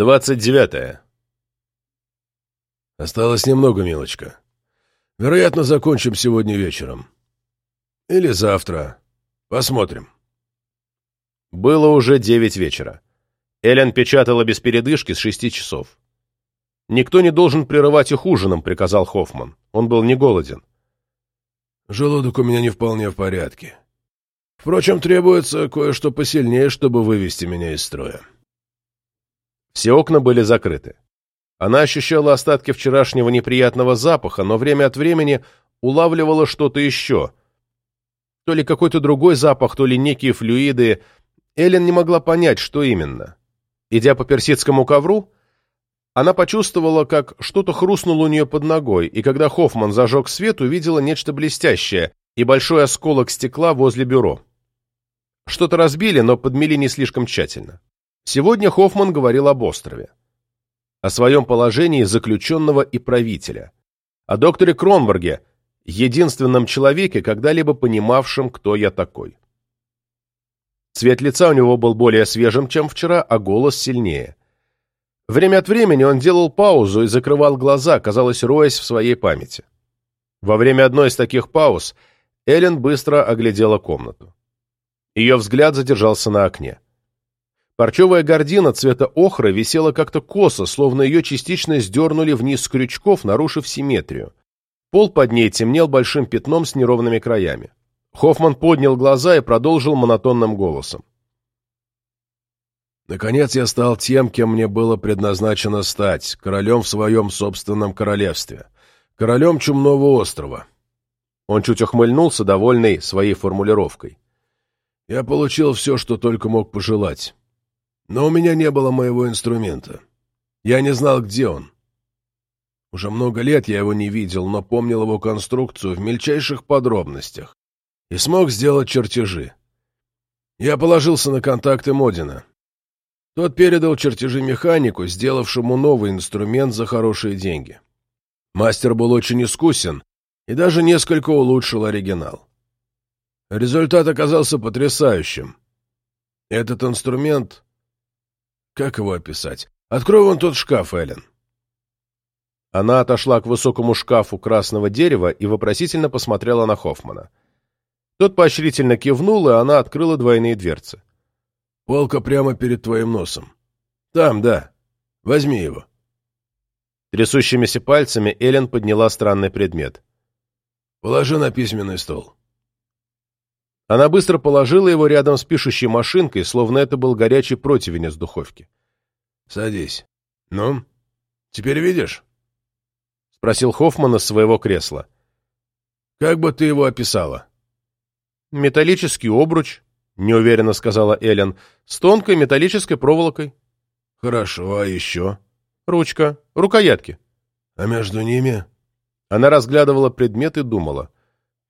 Двадцать девятое. Осталось немного, милочка. Вероятно, закончим сегодня вечером. Или завтра. Посмотрим. Было уже девять вечера. Эллен печатала без передышки с шести часов. «Никто не должен прерывать их ужином», — приказал Хоффман. Он был не голоден. Желудок у меня не вполне в порядке. Впрочем, требуется кое-что посильнее, чтобы вывести меня из строя. Все окна были закрыты. Она ощущала остатки вчерашнего неприятного запаха, но время от времени улавливала что-то еще. То ли какой-то другой запах, то ли некие флюиды. Эллен не могла понять, что именно. Идя по персидскому ковру, она почувствовала, как что-то хрустнуло у нее под ногой, и когда Хоффман зажег свет, увидела нечто блестящее и большой осколок стекла возле бюро. Что-то разбили, но подмели не слишком тщательно. Сегодня Хоффман говорил об острове, о своем положении заключенного и правителя, о докторе Кронберге, единственном человеке, когда-либо понимавшем, кто я такой. Цвет лица у него был более свежим, чем вчера, а голос сильнее. Время от времени он делал паузу и закрывал глаза, казалось, роясь в своей памяти. Во время одной из таких пауз Эллен быстро оглядела комнату. Ее взгляд задержался на окне. Парчевая гардина цвета охры висела как-то косо, словно ее частично сдернули вниз с крючков, нарушив симметрию. Пол под ней темнел большим пятном с неровными краями. Хоффман поднял глаза и продолжил монотонным голосом. «Наконец я стал тем, кем мне было предназначено стать, королем в своем собственном королевстве, королем Чумного острова». Он чуть ухмыльнулся, довольный своей формулировкой. «Я получил все, что только мог пожелать. Но у меня не было моего инструмента. Я не знал, где он. Уже много лет я его не видел, но помнил его конструкцию в мельчайших подробностях и смог сделать чертежи. Я положился на контакты Модина. Тот передал чертежи механику, сделавшему новый инструмент за хорошие деньги. Мастер был очень искусен и даже несколько улучшил оригинал. Результат оказался потрясающим. Этот инструмент... Как его описать? Открой вон тот шкаф, Эллен. Она отошла к высокому шкафу красного дерева и вопросительно посмотрела на Хоффмана. Тот поощрительно кивнул, и она открыла двойные дверцы. «Полка прямо перед твоим носом. Там, да. Возьми его». Трясущимися пальцами Эллен подняла странный предмет. «Положи на письменный стол». Она быстро положила его рядом с пишущей машинкой, словно это был горячий противень из духовки. «Садись. Ну, теперь видишь?» — спросил Хоффман из своего кресла. «Как бы ты его описала?» «Металлический обруч», — неуверенно сказала Эллен, — «с тонкой металлической проволокой». «Хорошо, а еще?» «Ручка. Рукоятки». «А между ними?» Она разглядывала предмет и думала.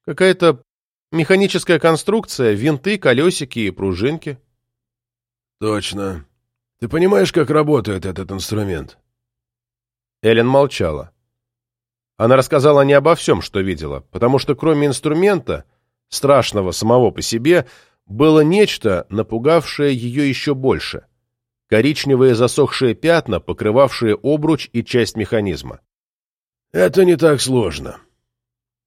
«Какая-то механическая конструкция, винты, колесики и пружинки». «Точно. Ты понимаешь, как работает этот инструмент?» Эллен молчала. Она рассказала не обо всем, что видела, потому что кроме инструмента страшного самого по себе, было нечто, напугавшее ее еще больше. Коричневые засохшие пятна, покрывавшие обруч и часть механизма. «Это не так сложно».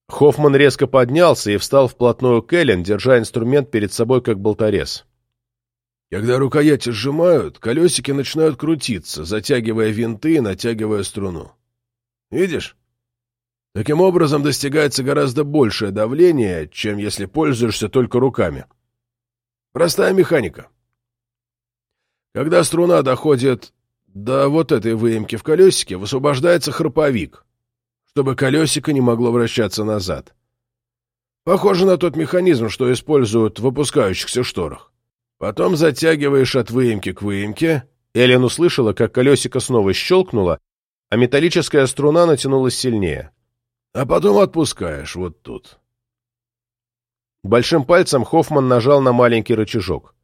Хоффман резко поднялся и встал вплотную к Эллен, держа инструмент перед собой как болторез. Когда рукояти сжимают, колесики начинают крутиться, затягивая винты и натягивая струну. Видишь? Таким образом достигается гораздо большее давление, чем если пользуешься только руками. Простая механика. Когда струна доходит до вот этой выемки в колесике, высвобождается храповик, чтобы колесико не могло вращаться назад. Похоже на тот механизм, что используют в выпускающихся шторах. Потом затягиваешь от выемки к выемке. Эллен услышала, как колесико снова щелкнуло, а металлическая струна натянулась сильнее а потом отпускаешь вот тут. Большим пальцем Хоффман нажал на маленький рычажок.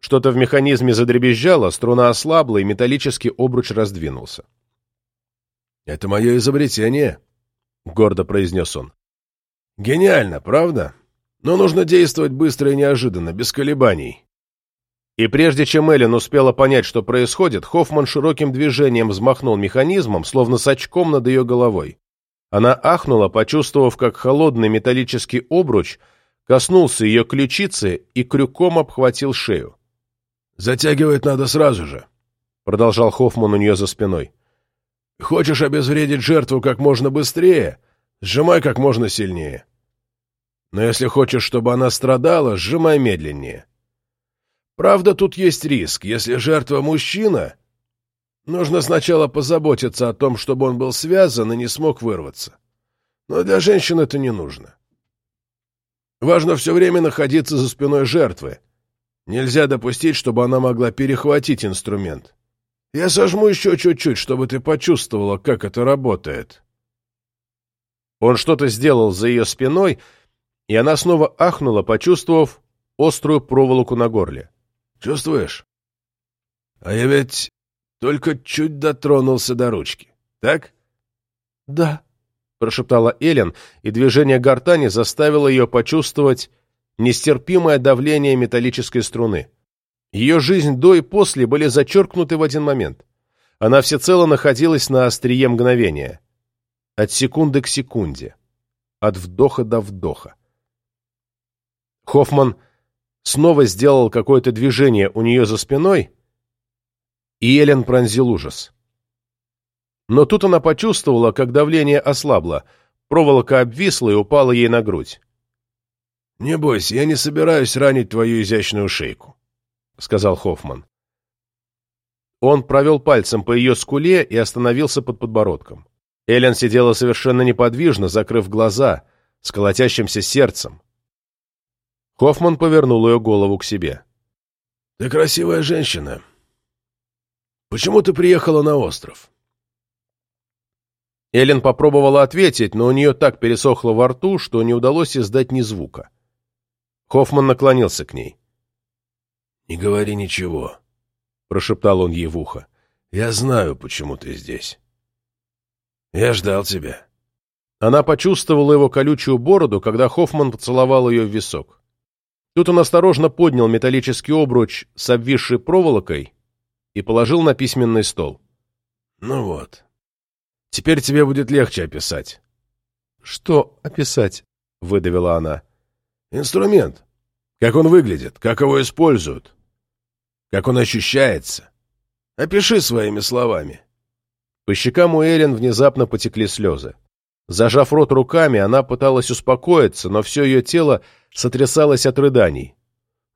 Что-то в механизме задребезжало, струна ослабла, и металлический обруч раздвинулся. «Это мое изобретение», — гордо произнес он. «Гениально, правда? Но нужно действовать быстро и неожиданно, без колебаний. И прежде чем Эллен успела понять, что происходит, Хоффман широким движением взмахнул механизмом, словно с очком над ее головой. Она ахнула, почувствовав, как холодный металлический обруч коснулся ее ключицы и крюком обхватил шею. «Затягивать надо сразу же», — продолжал Хоффман у нее за спиной. «Хочешь обезвредить жертву как можно быстрее? Сжимай как можно сильнее. Но если хочешь, чтобы она страдала, сжимай медленнее. Правда, тут есть риск. Если жертва мужчина, нужно сначала позаботиться о том, чтобы он был связан и не смог вырваться. Но для женщин это не нужно. Важно все время находиться за спиной жертвы. Нельзя допустить, чтобы она могла перехватить инструмент. Я сожму еще чуть-чуть, чтобы ты почувствовала, как это работает. Он что-то сделал за ее спиной, и она снова ахнула, почувствовав острую проволоку на горле. Чувствуешь? А я ведь только чуть дотронулся до ручки, так? Да, прошептала Элен, и движение гортани заставило ее почувствовать нестерпимое давление металлической струны. Ее жизнь до и после были зачеркнуты в один момент. Она всецело находилась на острие мгновения. От секунды к секунде. От вдоха до вдоха. Хоффман снова сделал какое-то движение у нее за спиной, и Элен пронзил ужас. Но тут она почувствовала, как давление ослабло, проволока обвисла и упала ей на грудь. «Не бойся, я не собираюсь ранить твою изящную шейку», — сказал Хоффман. Он провел пальцем по ее скуле и остановился под подбородком. Элен сидела совершенно неподвижно, закрыв глаза, с колотящимся сердцем. Хоффман повернул ее голову к себе. «Ты красивая женщина. Почему ты приехала на остров?» Эллен попробовала ответить, но у нее так пересохло во рту, что не удалось издать ни звука. Хоффман наклонился к ней. «Не говори ничего», — прошептал он ей в ухо. «Я знаю, почему ты здесь. Я ждал тебя». Она почувствовала его колючую бороду, когда Хоффман поцеловал ее в висок. Тут он осторожно поднял металлический обруч с обвисшей проволокой и положил на письменный стол. «Ну вот. Теперь тебе будет легче описать». «Что описать?» — выдавила она. «Инструмент. Как он выглядит, как его используют, как он ощущается. Опиши своими словами». По щекам у Эллен внезапно потекли слезы. Зажав рот руками, она пыталась успокоиться, но все ее тело сотрясалось от рыданий.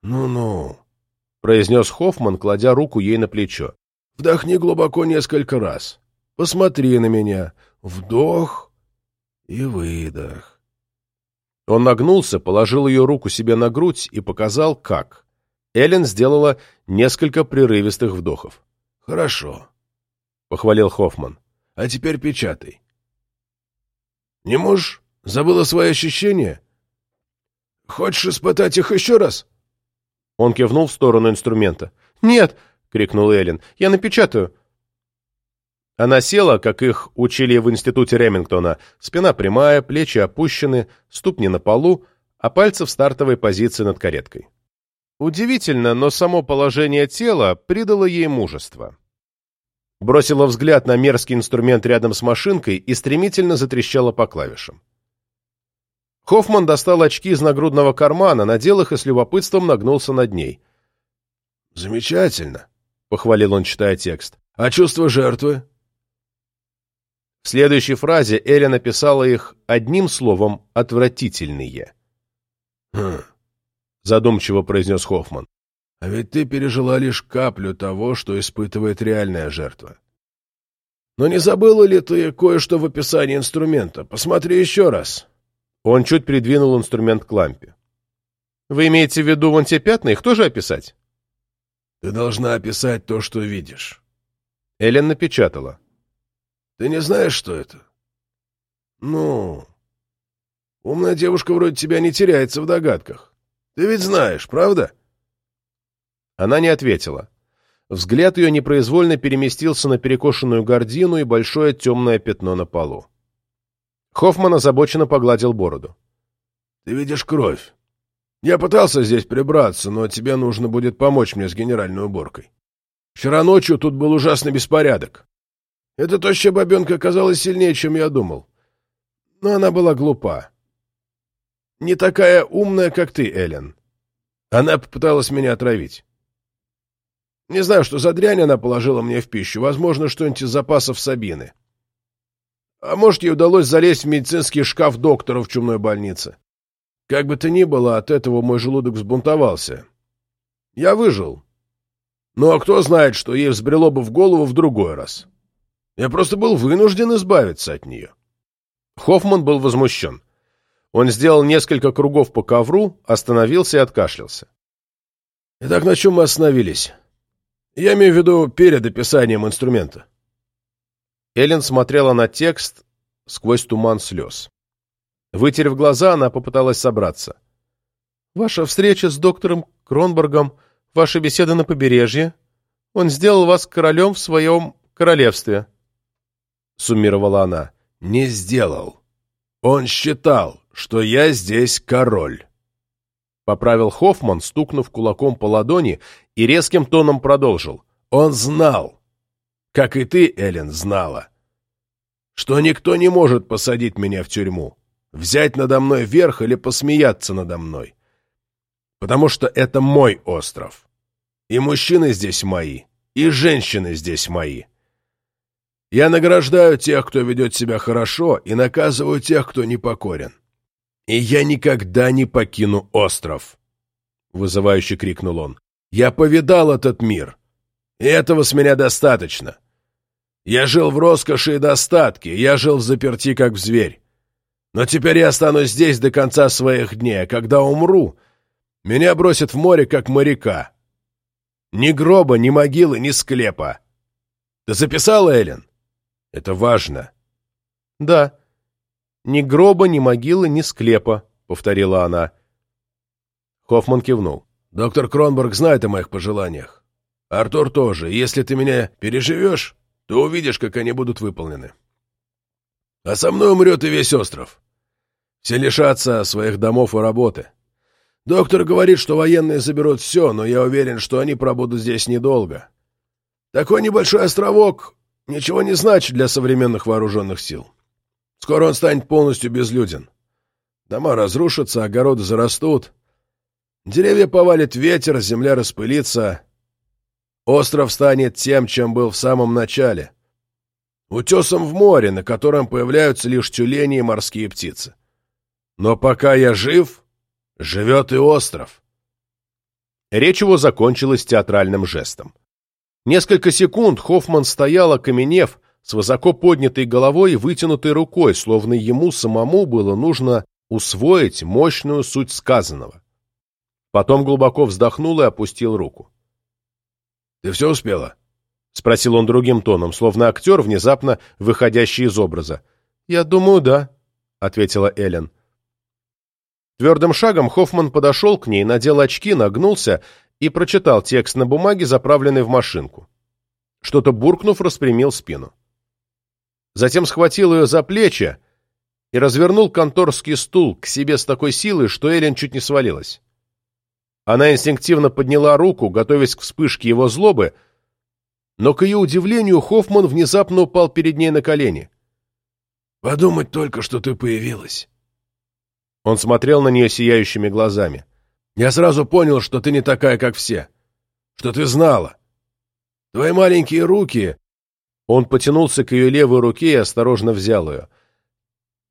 «Ну-ну», — произнес Хоффман, кладя руку ей на плечо. «Вдохни глубоко несколько раз. Посмотри на меня. Вдох и выдох». Он нагнулся, положил ее руку себе на грудь и показал, как. Эллен сделала несколько прерывистых вдохов. «Хорошо», — похвалил Хоффман. «А теперь печатай». «Не можешь? Забыла свои ощущения?» «Хочешь испытать их еще раз?» Он кивнул в сторону инструмента. «Нет!» — крикнул Эллен. «Я напечатаю!» Она села, как их учили в институте Ремингтона, спина прямая, плечи опущены, ступни на полу, а пальцы в стартовой позиции над кареткой. Удивительно, но само положение тела придало ей мужество. Бросила взгляд на мерзкий инструмент рядом с машинкой и стремительно затрещала по клавишам. Хоффман достал очки из нагрудного кармана, надел их и с любопытством нагнулся над ней. «Замечательно», — похвалил он, читая текст. «А чувство жертвы?» В следующей фразе Эля написала их одним словом «отвратительные». «Хм», — задумчиво произнес Хоффман. «А ведь ты пережила лишь каплю того, что испытывает реальная жертва. Но не забыла ли ты кое-что в описании инструмента? Посмотри еще раз». Он чуть придвинул инструмент к лампе. «Вы имеете в виду вон те пятна? Их тоже описать?» «Ты должна описать то, что видишь». Эллен напечатала. «Ты не знаешь, что это?» «Ну...» «Умная девушка вроде тебя не теряется в догадках. Ты ведь знаешь, правда?» Она не ответила. Взгляд ее непроизвольно переместился на перекошенную гордину и большое темное пятно на полу. Хоффман озабоченно погладил бороду. — Ты видишь кровь. Я пытался здесь прибраться, но тебе нужно будет помочь мне с генеральной уборкой. Вчера ночью тут был ужасный беспорядок. Эта тощая бабенка оказалась сильнее, чем я думал. Но она была глупа. Не такая умная, как ты, Эллен. Она попыталась меня отравить. Не знаю, что за дрянь она положила мне в пищу. Возможно, что-нибудь из запасов Сабины. А может, ей удалось залезть в медицинский шкаф доктора в чумной больнице. Как бы то ни было, от этого мой желудок взбунтовался. Я выжил. Ну а кто знает, что ей взбрело бы в голову в другой раз. Я просто был вынужден избавиться от нее. Хоффман был возмущен. Он сделал несколько кругов по ковру, остановился и откашлялся. Итак, на чем мы остановились? Я имею в виду перед описанием инструмента. Эллен смотрела на текст сквозь туман слез. Вытерев глаза, она попыталась собраться. «Ваша встреча с доктором Кронбергом, ваша беседа на побережье. Он сделал вас королем в своем королевстве», — суммировала она. «Не сделал. Он считал, что я здесь король», — поправил Хоффман, стукнув кулаком по ладони и резким тоном продолжил. «Он знал, как и ты, Эллен, знала, что никто не может посадить меня в тюрьму взять надо мной верх или посмеяться надо мной. Потому что это мой остров. И мужчины здесь мои, и женщины здесь мои. Я награждаю тех, кто ведет себя хорошо, и наказываю тех, кто непокорен. И я никогда не покину остров!» Вызывающе крикнул он. «Я повидал этот мир, и этого с меня достаточно. Я жил в роскоши и достатке, я жил в заперти, как в зверь. Но теперь я останусь здесь до конца своих дней, а когда умру, меня бросят в море, как моряка. Ни гроба, ни могилы, ни склепа. Ты записала, Эллен? Это важно. Да. Ни гроба, ни могилы, ни склепа, повторила она. Хоффман кивнул. Доктор Кронберг знает о моих пожеланиях. Артур тоже. Если ты меня переживешь, то увидишь, как они будут выполнены. А со мной умрет и весь остров. Все лишатся своих домов и работы. Доктор говорит, что военные заберут все, но я уверен, что они пробудут здесь недолго. Такой небольшой островок ничего не значит для современных вооруженных сил. Скоро он станет полностью безлюден. Дома разрушатся, огороды зарастут. Деревья повалит ветер, земля распылится. Остров станет тем, чем был в самом начале. Утесом в море, на котором появляются лишь тюлени и морские птицы. Но пока я жив, живет и остров. Речь его закончилась театральным жестом. Несколько секунд Хоффман стоял, окаменев, с высоко поднятой головой и вытянутой рукой, словно ему самому было нужно усвоить мощную суть сказанного. Потом глубоко вздохнул и опустил руку. «Ты все успела?» — спросил он другим тоном, словно актер, внезапно выходящий из образа. «Я думаю, да», — ответила Эллен. Твердым шагом Хоффман подошел к ней, надел очки, нагнулся и прочитал текст на бумаге, заправленный в машинку. Что-то буркнув, распрямил спину. Затем схватил ее за плечи и развернул конторский стул к себе с такой силой, что Эллен чуть не свалилась. Она инстинктивно подняла руку, готовясь к вспышке его злобы, но, к ее удивлению, Хоффман внезапно упал перед ней на колени. «Подумать только, что ты появилась!» Он смотрел на нее сияющими глазами. «Я сразу понял, что ты не такая, как все. Что ты знала. Твои маленькие руки...» Он потянулся к ее левой руке и осторожно взял ее.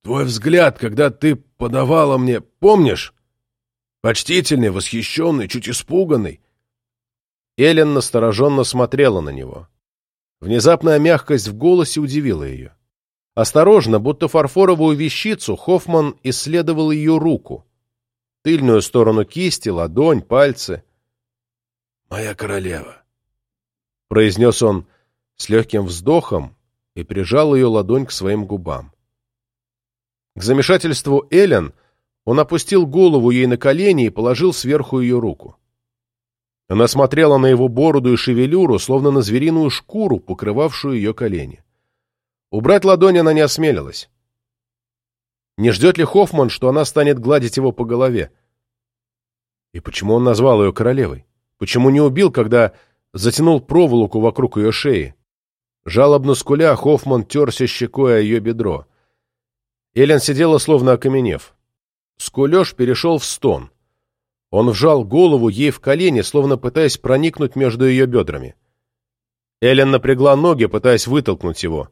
«Твой взгляд, когда ты подавала мне... Помнишь? Почтительный, восхищенный, чуть испуганный». Эллен настороженно смотрела на него. Внезапная мягкость в голосе удивила ее. Осторожно, будто фарфоровую вещицу, Хоффман исследовал ее руку. Тыльную сторону кисти, ладонь, пальцы. «Моя королева», — произнес он с легким вздохом и прижал ее ладонь к своим губам. К замешательству Эллен он опустил голову ей на колени и положил сверху ее руку. Она смотрела на его бороду и шевелюру, словно на звериную шкуру, покрывавшую ее колени. Убрать ладонь она не осмелилась. Не ждет ли Хоффман, что она станет гладить его по голове? И почему он назвал ее королевой? Почему не убил, когда затянул проволоку вокруг ее шеи? Жалобно скуля, Хоффман терся щекой о ее бедро. Эллен сидела, словно окаменев. Скулеж перешел в стон. Он вжал голову ей в колени, словно пытаясь проникнуть между ее бедрами. Эллен напрягла ноги, пытаясь вытолкнуть его.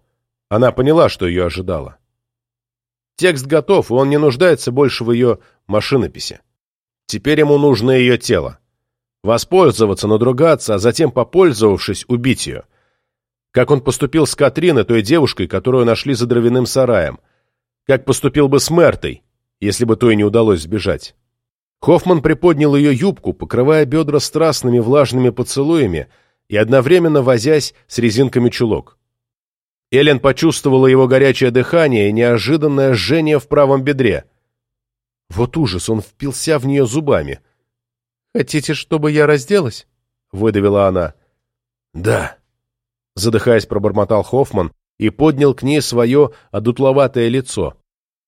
Она поняла, что ее ожидало. Текст готов, и он не нуждается больше в ее машинописи. Теперь ему нужно ее тело. Воспользоваться, надругаться, а затем, попользовавшись, убить ее. Как он поступил с Катриной, той девушкой, которую нашли за дровяным сараем. Как поступил бы с Мертой, если бы той не удалось сбежать. Хоффман приподнял ее юбку, покрывая бедра страстными влажными поцелуями и одновременно возясь с резинками чулок. Эллен почувствовала его горячее дыхание и неожиданное жжение в правом бедре. Вот ужас, он впился в нее зубами. «Хотите, чтобы я разделась?» — выдавила она. «Да», — задыхаясь, пробормотал Хоффман и поднял к ней свое одутловатое лицо.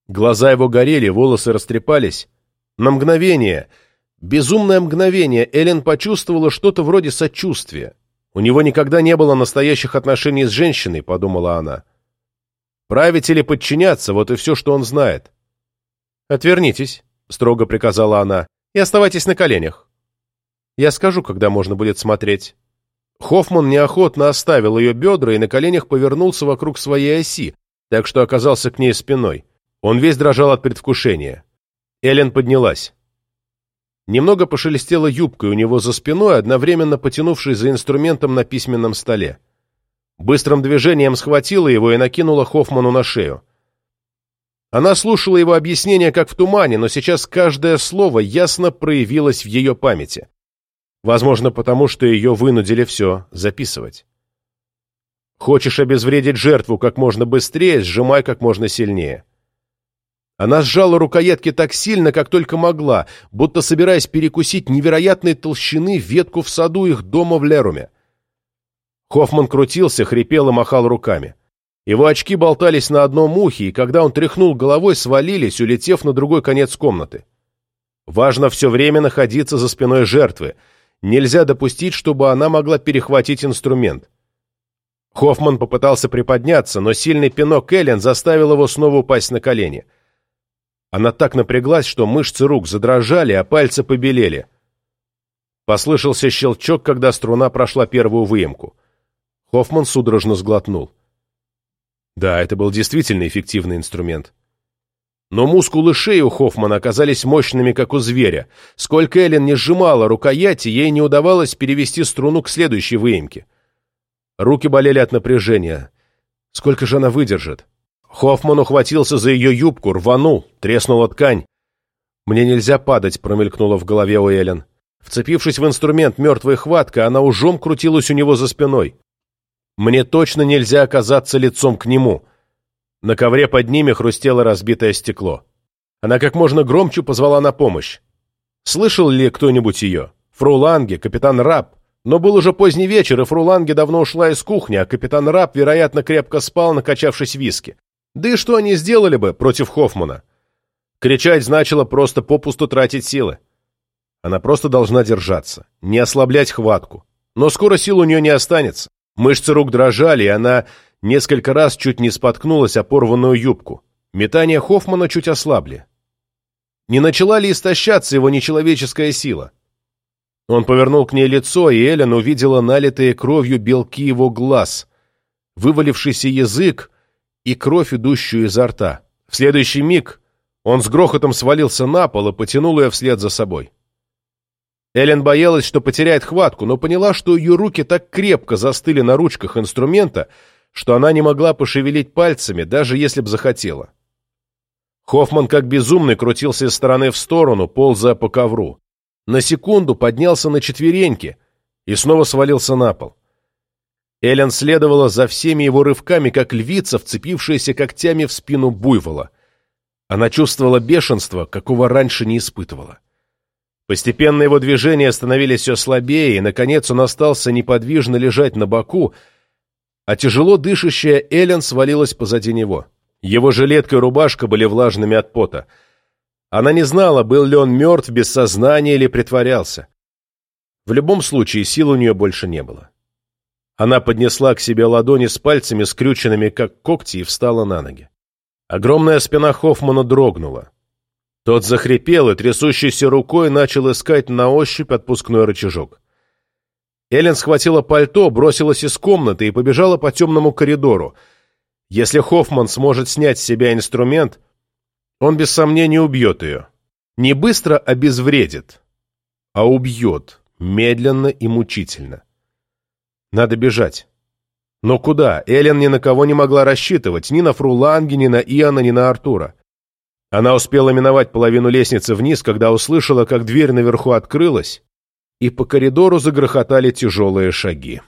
Глаза его горели, волосы растрепались. На мгновение, безумное мгновение, Эллен почувствовала что-то вроде сочувствия. У него никогда не было настоящих отношений с женщиной, подумала она. Править или подчиняться, вот и все, что он знает. «Отвернитесь», — строго приказала она, — «и оставайтесь на коленях. Я скажу, когда можно будет смотреть». Хоффман неохотно оставил ее бедра и на коленях повернулся вокруг своей оси, так что оказался к ней спиной. Он весь дрожал от предвкушения. Эллен поднялась. Немного пошелестела юбкой у него за спиной, одновременно потянувшись за инструментом на письменном столе. Быстрым движением схватила его и накинула Хоффману на шею. Она слушала его объяснения как в тумане, но сейчас каждое слово ясно проявилось в ее памяти. Возможно, потому что ее вынудили все записывать. Хочешь обезвредить жертву как можно быстрее, сжимай как можно сильнее. Она сжала рукоятки так сильно, как только могла, будто собираясь перекусить невероятной толщины ветку в саду их дома в Леруме. Хоффман крутился, хрипел и махал руками. Его очки болтались на одном ухе, и когда он тряхнул головой, свалились, улетев на другой конец комнаты. Важно все время находиться за спиной жертвы. Нельзя допустить, чтобы она могла перехватить инструмент. Хоффман попытался приподняться, но сильный пинок Эллен заставил его снова упасть на колени. Она так напряглась, что мышцы рук задрожали, а пальцы побелели. Послышался щелчок, когда струна прошла первую выемку. Хоффман судорожно сглотнул. Да, это был действительно эффективный инструмент. Но мускулы шеи у Хоффмана оказались мощными, как у зверя. Сколько Эллен не сжимала рукояти, ей не удавалось перевести струну к следующей выемке. Руки болели от напряжения. Сколько же она выдержит? Хоффман ухватился за ее юбку, рванул, треснула ткань. «Мне нельзя падать», — промелькнуло в голове у Эллен. Вцепившись в инструмент мертвой хваткой, она ужом крутилась у него за спиной. «Мне точно нельзя оказаться лицом к нему». На ковре под ними хрустело разбитое стекло. Она как можно громче позвала на помощь. Слышал ли кто-нибудь ее? Фру Ланге, капитан Раб. Но был уже поздний вечер, и Фру Ланге давно ушла из кухни, а капитан Раб, вероятно, крепко спал, накачавшись виски. Да и что они сделали бы против Хоффмана? Кричать значило просто попусту тратить силы. Она просто должна держаться, не ослаблять хватку. Но скоро сил у нее не останется. Мышцы рук дрожали, и она несколько раз чуть не споткнулась о порванную юбку. Метания Хоффмана чуть ослабли. Не начала ли истощаться его нечеловеческая сила? Он повернул к ней лицо, и Эллен увидела налитые кровью белки его глаз, вывалившийся язык, и кровь, идущую изо рта. В следующий миг он с грохотом свалился на пол и потянул ее вслед за собой. Эллен боялась, что потеряет хватку, но поняла, что ее руки так крепко застыли на ручках инструмента, что она не могла пошевелить пальцами, даже если б захотела. Хоффман как безумный крутился из стороны в сторону, ползая по ковру. На секунду поднялся на четвереньки и снова свалился на пол. Эллен следовала за всеми его рывками, как львица, вцепившаяся когтями в спину буйвола. Она чувствовала бешенство, какого раньше не испытывала. Постепенно его движения становились все слабее, и, наконец, он остался неподвижно лежать на боку, а тяжело дышащая Эллен свалилась позади него. Его жилетка и рубашка были влажными от пота. Она не знала, был ли он мертв, без сознания или притворялся. В любом случае, сил у нее больше не было. Она поднесла к себе ладони с пальцами, скрюченными, как когти, и встала на ноги. Огромная спина Хоффмана дрогнула. Тот захрипел и трясущейся рукой начал искать на ощупь отпускной рычажок. Эллен схватила пальто, бросилась из комнаты и побежала по темному коридору. Если Хоффман сможет снять с себя инструмент, он без сомнения убьет ее. Не быстро обезвредит, а убьет, медленно и мучительно. Надо бежать. Но куда? Эллен ни на кого не могла рассчитывать, ни на Фруланги, ни на Иоанна, ни на Артура. Она успела миновать половину лестницы вниз, когда услышала, как дверь наверху открылась, и по коридору загрохотали тяжелые шаги.